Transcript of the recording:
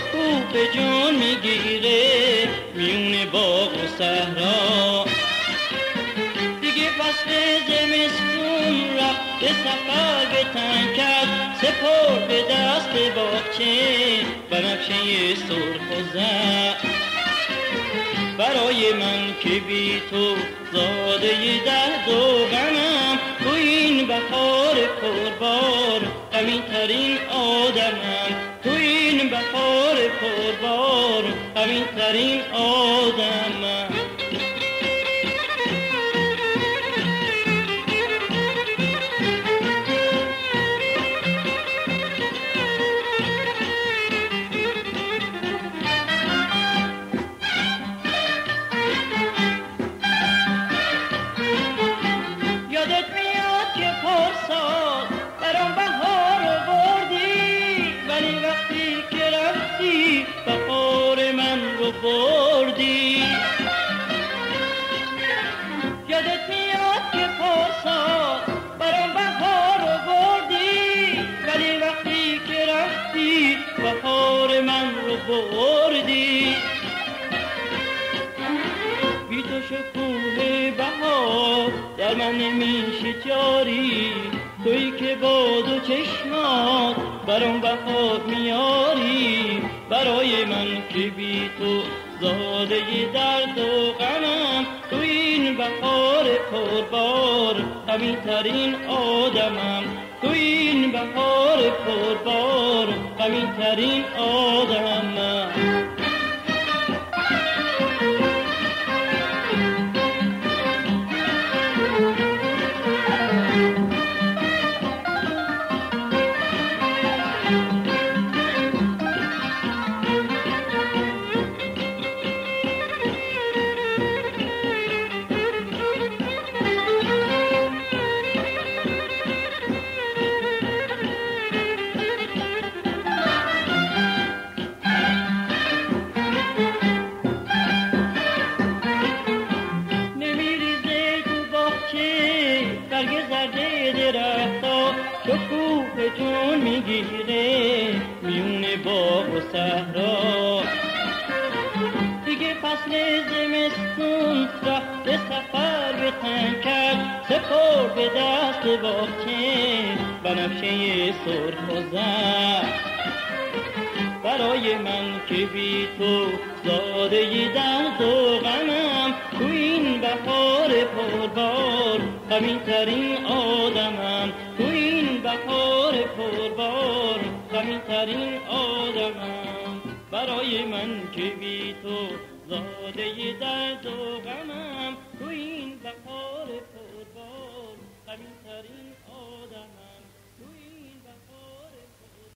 شکوه جان می‌گیره میون باغ و صحرا. دیگه فصل زمستون رفت سفر به تن کرد سپر به دست باغچه بنفشه سرخ و زرد. برای من که بی تو زاده درد و غمم تو این بهار پربار غمی ترین آدمم. تو پربار غمی ترین آدمم. بردی یادت میاد که پارسا برام بهار رو بردی ولی وقتی که رفتی بهار من رو بردی. بی تو شکوه بهار در من نمیشه جاری توی که با دو چشمات برام بهار میاری. برای من که بی تو زاده درد و غمم تو این بهار پربار غمی ترین آدمم. تو این بهار پربار غمی ترین آدمم. شکوه جون می‌گیره میون باغ و صحرا دیگه فصل زمستون رفت سفر به تن کرد سپر به دست باغچه بنفشه سرخ و زرد برای من که بی تو زاده درد و غمم تو این بهار پربار غمی ترین آدمم تو این بهار پربار غمی ترین آدمم. برای من که بی تو زاده درد و غمم